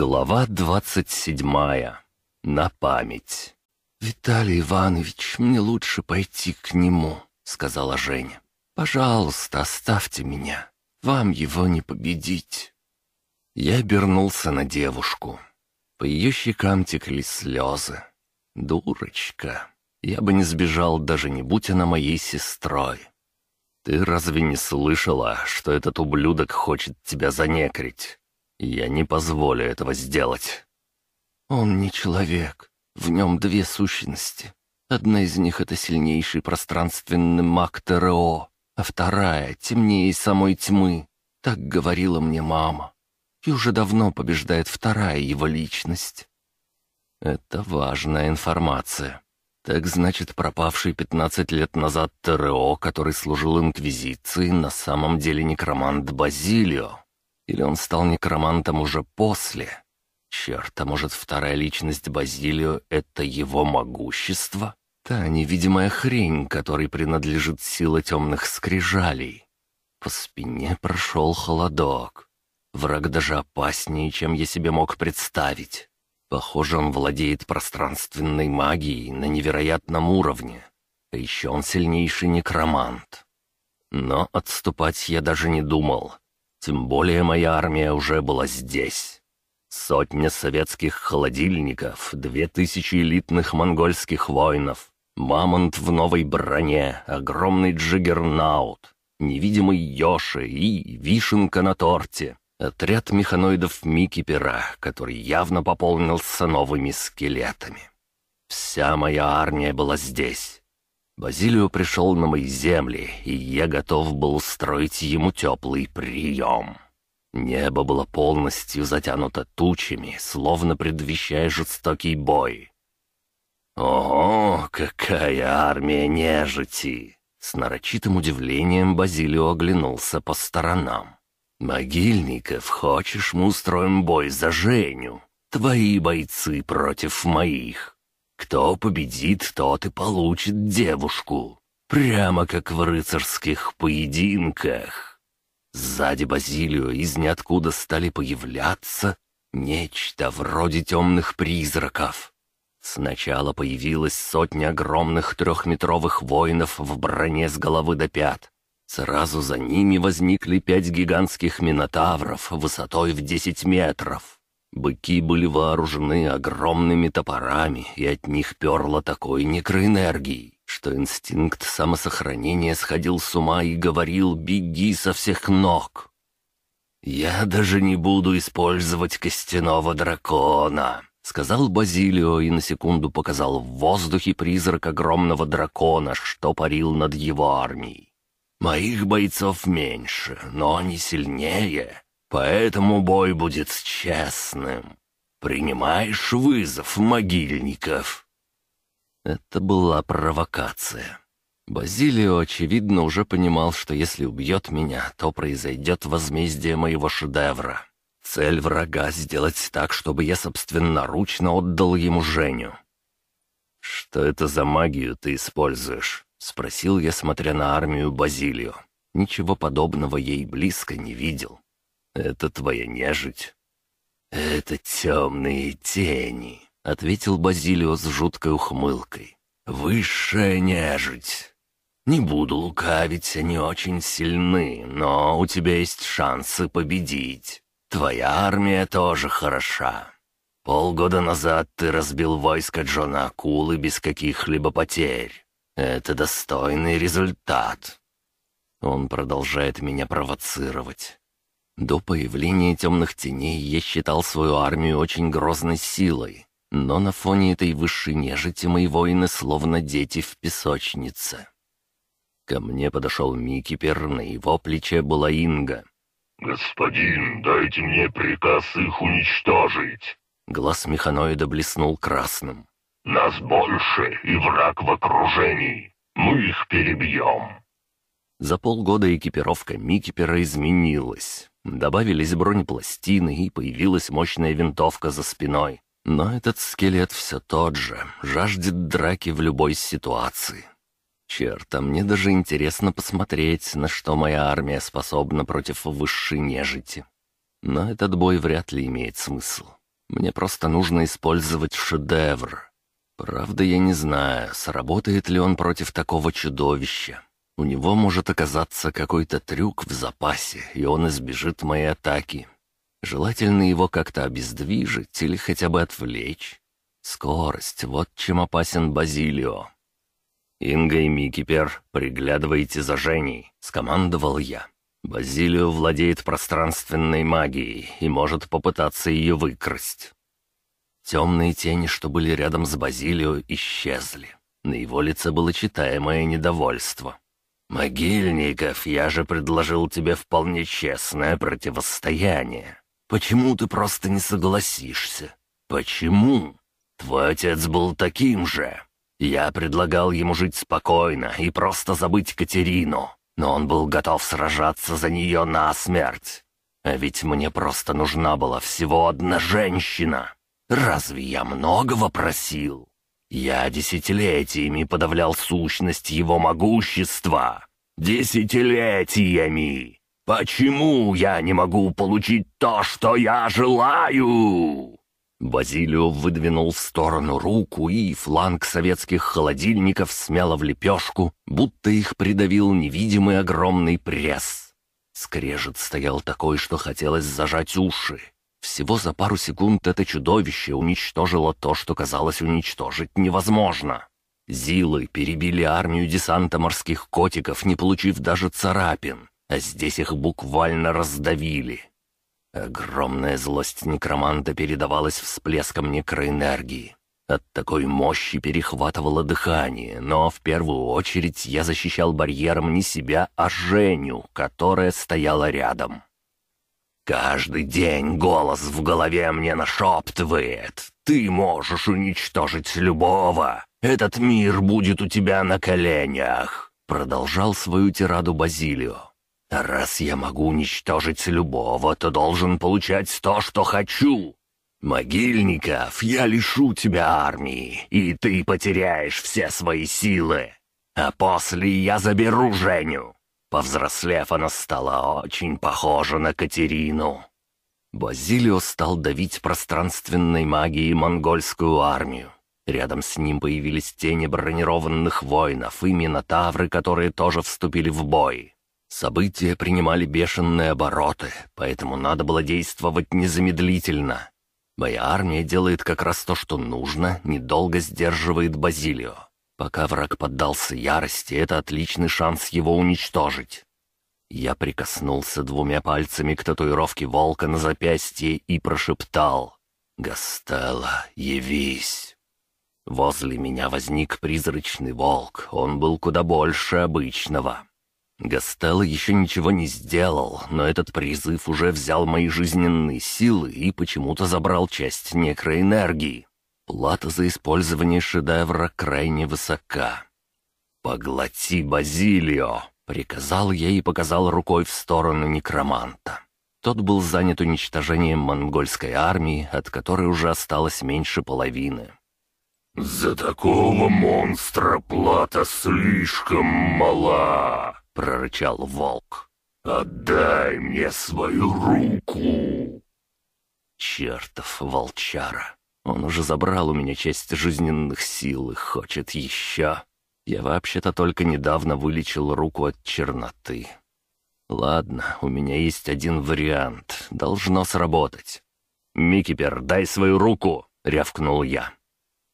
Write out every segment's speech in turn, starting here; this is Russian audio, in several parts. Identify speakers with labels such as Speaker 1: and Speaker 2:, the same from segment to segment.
Speaker 1: Глава двадцать седьмая. На память. «Виталий Иванович, мне лучше пойти к нему», — сказала Женя. «Пожалуйста, оставьте меня. Вам его не победить». Я обернулся на девушку. По ее щекам текли слезы. «Дурочка. Я бы не сбежал, даже не будь она моей сестрой. Ты разве не слышала, что этот ублюдок хочет тебя занекрить? Я не позволю этого сделать». «Он не человек. В нем две сущности. Одна из них — это сильнейший пространственный маг ТРО, а вторая — темнее самой тьмы. Так говорила мне мама. И уже давно побеждает вторая его личность». «Это важная информация. Так значит, пропавший 15 лет назад ТРО, который служил Инквизиции, на самом деле некромант Базилио. Или он стал некромантом уже после? Черт, а может, вторая личность Базилио — это его могущество? Та невидимая хрень, которой принадлежит сила темных скрижалей. По спине прошел холодок. Враг даже опаснее, чем я себе мог представить. Похоже, он владеет пространственной магией на невероятном уровне. А еще он сильнейший некромант. Но отступать я даже не думал. Тем более моя армия уже была здесь. Сотня советских холодильников, две тысячи элитных монгольских воинов, мамонт в новой броне, огромный джиггернаут, невидимый Йоши и вишенка на торте. Отряд механоидов Микипера, который явно пополнился новыми скелетами. Вся моя армия была здесь. Базилио пришел на мои земли, и я готов был устроить ему теплый прием. Небо было полностью затянуто тучами, словно предвещая жестокий бой. «Ого, какая армия нежити!» С нарочитым удивлением Базилио оглянулся по сторонам. «Могильников, хочешь, мы устроим бой за Женю? Твои бойцы против моих. Кто победит, тот и получит девушку. Прямо как в рыцарских поединках. Сзади Базилио из ниоткуда стали появляться нечто вроде темных призраков. Сначала появилась сотня огромных трехметровых воинов в броне с головы до пят. Сразу за ними возникли пять гигантских минотавров высотой в десять метров. Быки были вооружены огромными топорами, и от них перло такой некроэнергией, что инстинкт самосохранения сходил с ума и говорил «беги со всех ног». «Я даже не буду использовать костяного дракона», — сказал Базилио и на секунду показал в воздухе призрак огромного дракона, что парил над его армией. «Моих бойцов меньше, но они сильнее, Поэтому бой будет честным. Принимаешь вызов, могильников?» Это была провокация. Базилио, очевидно, уже понимал, что если убьет меня, то произойдет возмездие моего шедевра. Цель врага — сделать так, чтобы я собственноручно отдал ему Женю. «Что это за магию ты используешь?» — спросил я, смотря на армию Базилио. Ничего подобного ей близко не видел. «Это твоя нежить?» «Это темные тени», — ответил Базилио с жуткой ухмылкой. «Высшая нежить. Не буду лукавить, они очень сильны, но у тебя есть шансы победить. Твоя армия тоже хороша. Полгода назад ты разбил войско Джона Акулы без каких-либо потерь. Это достойный результат». Он продолжает меня провоцировать. До появления темных теней я считал свою армию очень грозной силой, но на фоне этой высшей нежити мои воины словно дети в песочнице. Ко мне подошел Микипер, на его плече была Инга.
Speaker 2: «Господин, дайте мне приказ их уничтожить!»
Speaker 1: Глаз механоида блеснул красным.
Speaker 2: «Нас больше, и враг в окружении. Мы их перебьем!»
Speaker 1: За полгода экипировка Микипера изменилась. Добавились бронепластины, и появилась мощная винтовка за спиной. Но этот скелет все тот же, жаждет драки в любой ситуации. Черт, а мне даже интересно посмотреть, на что моя армия способна против высшей нежити. Но этот бой вряд ли имеет смысл. Мне просто нужно использовать шедевр. Правда, я не знаю, сработает ли он против такого чудовища. У него может оказаться какой-то трюк в запасе, и он избежит моей атаки. Желательно его как-то обездвижить или хотя бы отвлечь. Скорость — вот чем опасен Базилио. «Инга и Микипер, приглядывайте за Женей», — скомандовал я. «Базилио владеет пространственной магией и может попытаться ее выкрасть». Темные тени, что были рядом с Базилио, исчезли. На его лице было читаемое недовольство. «Могильников, я же предложил тебе вполне честное противостояние. Почему ты просто не согласишься? Почему? Твой отец был таким же. Я предлагал ему жить спокойно и просто забыть Катерину, но он был готов сражаться за нее насмерть. А ведь мне просто нужна была всего одна женщина. Разве я многого просил?» Я десятилетиями подавлял сущность его могущества. Десятилетиями! Почему я не могу получить то, что я желаю?» Базилио выдвинул в сторону руку, и фланг советских холодильников смяло в лепешку, будто их придавил невидимый огромный пресс. Скрежет стоял такой, что хотелось зажать уши. Всего за пару секунд это чудовище уничтожило то, что казалось уничтожить невозможно. Зилы перебили армию десанта морских котиков, не получив даже царапин, а здесь их буквально раздавили. Огромная злость некроманта передавалась всплеском некроэнергии. От такой мощи перехватывало дыхание, но в первую очередь я защищал барьером не себя, а Женю, которая стояла рядом. Каждый день голос в голове мне нашептывает. Ты можешь уничтожить любого. Этот мир будет у тебя на коленях. Продолжал свою тираду Базилио. раз я могу уничтожить любого, то должен получать то, что хочу. Могильников, я лишу тебя армии, и ты потеряешь все свои силы. А после я заберу Женю. Повзрослев, она стала очень похожа на Катерину. Базилио стал давить пространственной магией монгольскую армию. Рядом с ним появились тени бронированных воинов и минотавры, которые тоже вступили в бой. События принимали бешеные обороты, поэтому надо было действовать незамедлительно. Моя армия делает как раз то, что нужно, недолго сдерживает Базилио. Пока враг поддался ярости, это отличный шанс его уничтожить. Я прикоснулся двумя пальцами к татуировке волка на запястье и прошептал «Гастелла, явись!». Возле меня возник призрачный волк, он был куда больше обычного. Гастелло еще ничего не сделал, но этот призыв уже взял мои жизненные силы и почему-то забрал часть некроэнергии. Плата за использование шедевра крайне высока. «Поглоти Базилио!» — приказал я и показал рукой в сторону некроманта. Тот был занят уничтожением монгольской армии, от которой уже осталось меньше половины.
Speaker 2: «За такого монстра плата слишком мала!» — прорычал волк. «Отдай мне свою руку!»
Speaker 1: «Чертов волчара! Он уже забрал у меня часть жизненных сил и хочет еще. Я вообще-то только недавно вылечил руку от черноты. Ладно, у меня есть один вариант. Должно сработать. «Микипер, дай свою руку!» — рявкнул я.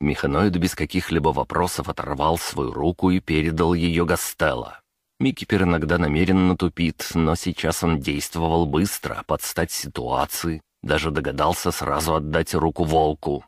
Speaker 1: Механоид без каких-либо вопросов оторвал свою руку и передал ее Гастелло. Микипер иногда намеренно тупит, но сейчас он действовал быстро, под стать ситуации, даже догадался сразу отдать руку волку.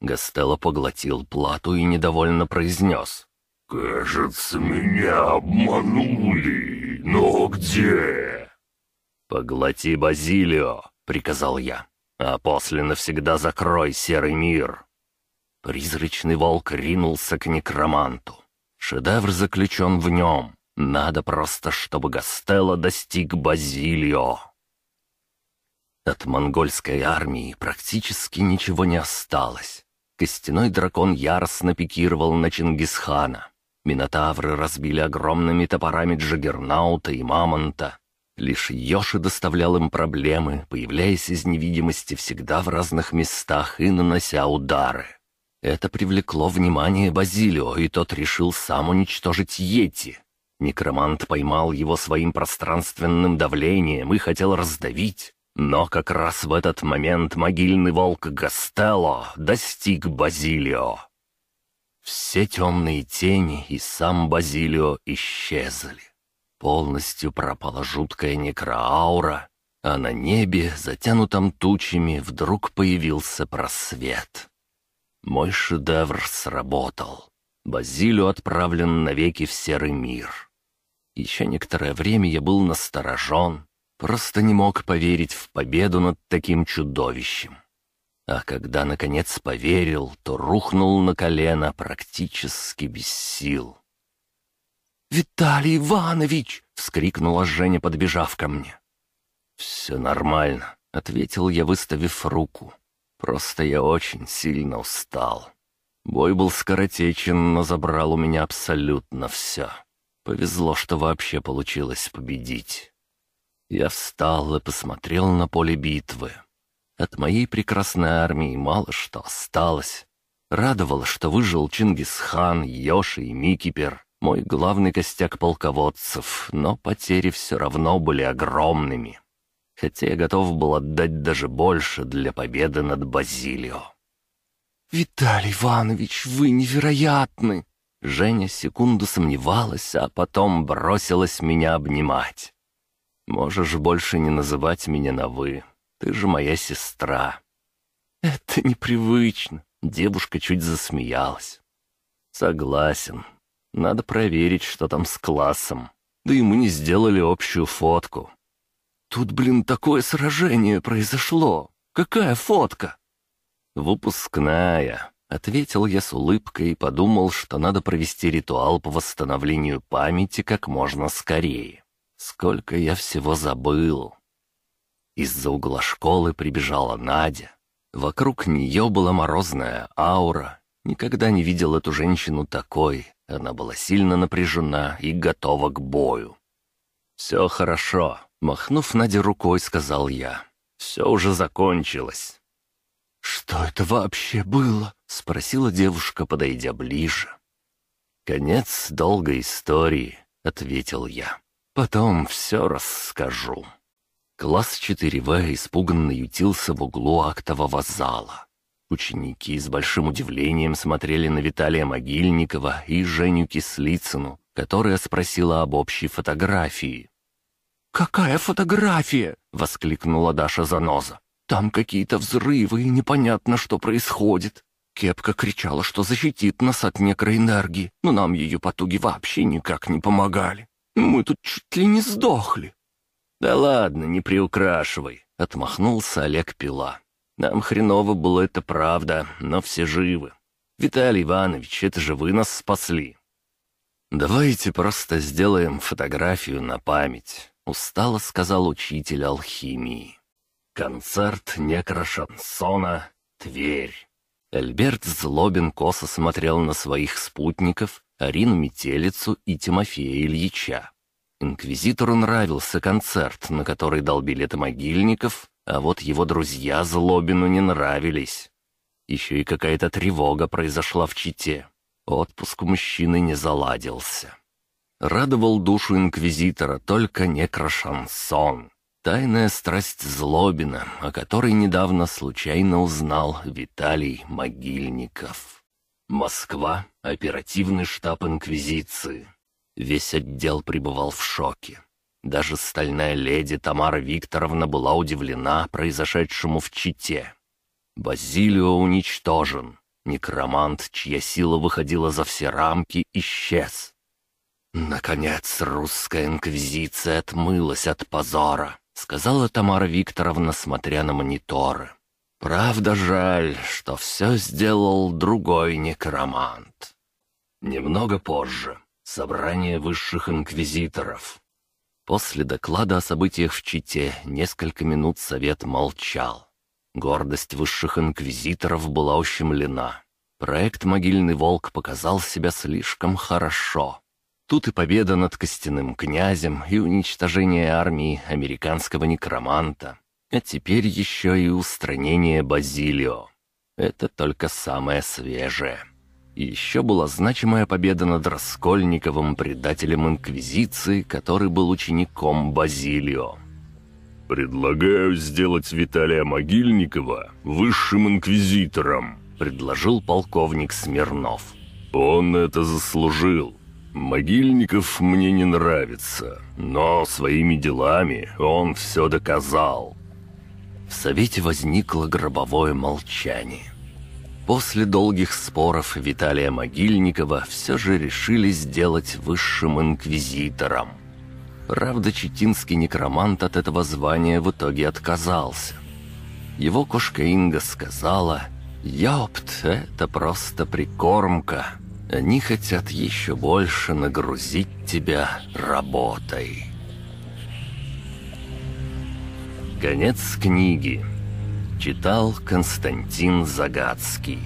Speaker 1: Гастелло поглотил плату и недовольно произнес.
Speaker 2: «Кажется, меня обманули. Но где?»
Speaker 1: «Поглоти Базилио», — приказал я. «А после навсегда закрой серый мир». Призрачный волк ринулся к некроманту. Шедевр заключен в нем. Надо просто, чтобы Гастелло достиг Базилио. От монгольской армии практически ничего не осталось. Костяной дракон яростно пикировал на Чингисхана. Минотавры разбили огромными топорами Джаггернаута и Мамонта. Лишь Йоши доставлял им проблемы, появляясь из невидимости всегда в разных местах и нанося удары. Это привлекло внимание Базилио, и тот решил сам уничтожить Йети. Некромант поймал его своим пространственным давлением и хотел раздавить. Но как раз в этот момент могильный волк Гастелло достиг Базилио. Все темные тени и сам Базилио исчезли. Полностью пропала жуткая некроаура, а на небе, затянутом тучами, вдруг появился просвет. Мой шедевр сработал. Базилио отправлен навеки в серый мир. Еще некоторое время я был насторожен, просто не мог поверить в победу над таким чудовищем. А когда, наконец, поверил, то рухнул на колено практически без сил.
Speaker 3: «Виталий Иванович!» — вскрикнула Женя, подбежав ко мне.
Speaker 1: «Все нормально», — ответил я, выставив руку. «Просто я очень сильно устал. Бой был скоротечен, но забрал у меня абсолютно все. Повезло, что вообще получилось победить». Я встал и посмотрел на поле битвы. От моей прекрасной армии мало что осталось. Радовало, что выжил Чингисхан, Йоши и Микипер, мой главный костяк полководцев, но потери все равно были огромными. Хотя я готов был отдать даже больше для победы над Базилио.
Speaker 3: «Виталий Иванович, вы невероятны!»
Speaker 1: Женя секунду сомневалась, а потом бросилась меня обнимать. «Можешь больше не называть меня на «вы». Ты же моя сестра».
Speaker 3: «Это непривычно», —
Speaker 1: девушка чуть засмеялась. «Согласен. Надо проверить, что там с классом. Да и мы не сделали общую фотку».
Speaker 3: «Тут, блин, такое сражение произошло. Какая фотка?»
Speaker 1: «Выпускная», — ответил я с улыбкой и подумал, что надо провести ритуал по восстановлению памяти как можно скорее. Сколько я всего забыл. Из-за угла школы прибежала Надя. Вокруг нее была морозная аура. Никогда не видел эту женщину такой. Она была сильно напряжена и готова к бою. «Все хорошо», — махнув Наде рукой, сказал я. «Все уже закончилось».
Speaker 3: «Что это вообще было?» — спросила девушка, подойдя ближе.
Speaker 1: «Конец долгой истории», — ответил я. «Потом все расскажу». Класс 4В испуганно ютился в углу актового зала. Ученики с большим удивлением смотрели на Виталия Могильникова и Женю Кислицыну, которая спросила об общей фотографии.
Speaker 3: «Какая фотография?» — воскликнула Даша Заноза. «Там какие-то взрывы и непонятно, что происходит. Кепка кричала, что защитит нас от некроэнергии, но нам ее потуги вообще никак не помогали. Мы тут чуть ли не сдохли.
Speaker 1: «Да ладно, не приукрашивай», — отмахнулся Олег Пила. «Нам хреново было это правда, но все живы. Виталий Иванович, это же вы нас спасли». «Давайте просто сделаем фотографию на память», — устало сказал учитель алхимии. «Концерт некрошансона. Тверь». Альберт Злобин косо смотрел на своих спутников, Арину Метелицу и Тимофея Ильича. Инквизитору нравился концерт, на который дал билеты могильников, а вот его друзья Злобину не нравились. Еще и какая-то тревога произошла в Чите. Отпуск мужчины не заладился. Радовал душу инквизитора только некрошансон. Тайная страсть Злобина, о которой недавно случайно узнал Виталий Могильников. Москва. Оперативный штаб Инквизиции. Весь отдел пребывал в шоке. Даже стальная леди Тамара Викторовна была удивлена произошедшему в Чите. Базилио уничтожен. Некромант, чья сила выходила за все рамки, исчез. «Наконец русская инквизиция отмылась от позора», — сказала Тамара Викторовна, смотря на мониторы. «Правда жаль, что все сделал другой некромант». Немного позже. Собрание высших инквизиторов. После доклада о событиях в Чите несколько минут совет молчал. Гордость высших инквизиторов была ущемлена. Проект «Могильный волк» показал себя слишком хорошо. Тут и победа над костяным князем, и уничтожение армии американского некроманта. А теперь еще и устранение Базилио. Это только самое свежее. И еще была значимая победа над Раскольниковым, предателем Инквизиции, который был учеником Базилио.
Speaker 2: «Предлагаю сделать Виталия Могильникова высшим инквизитором», —
Speaker 1: предложил полковник Смирнов.
Speaker 2: «Он это заслужил. Могильников мне не нравится, но своими делами он все доказал».
Speaker 1: В совете возникло гробовое молчание. После долгих споров Виталия Могильникова все же решили сделать высшим инквизитором — Правда, читинский некромант от этого звания в итоге отказался. Его кошка Инга сказала, «Ёпт, это просто прикормка. Они хотят еще больше нагрузить тебя работой». Конец книги. Читал Константин Загадский.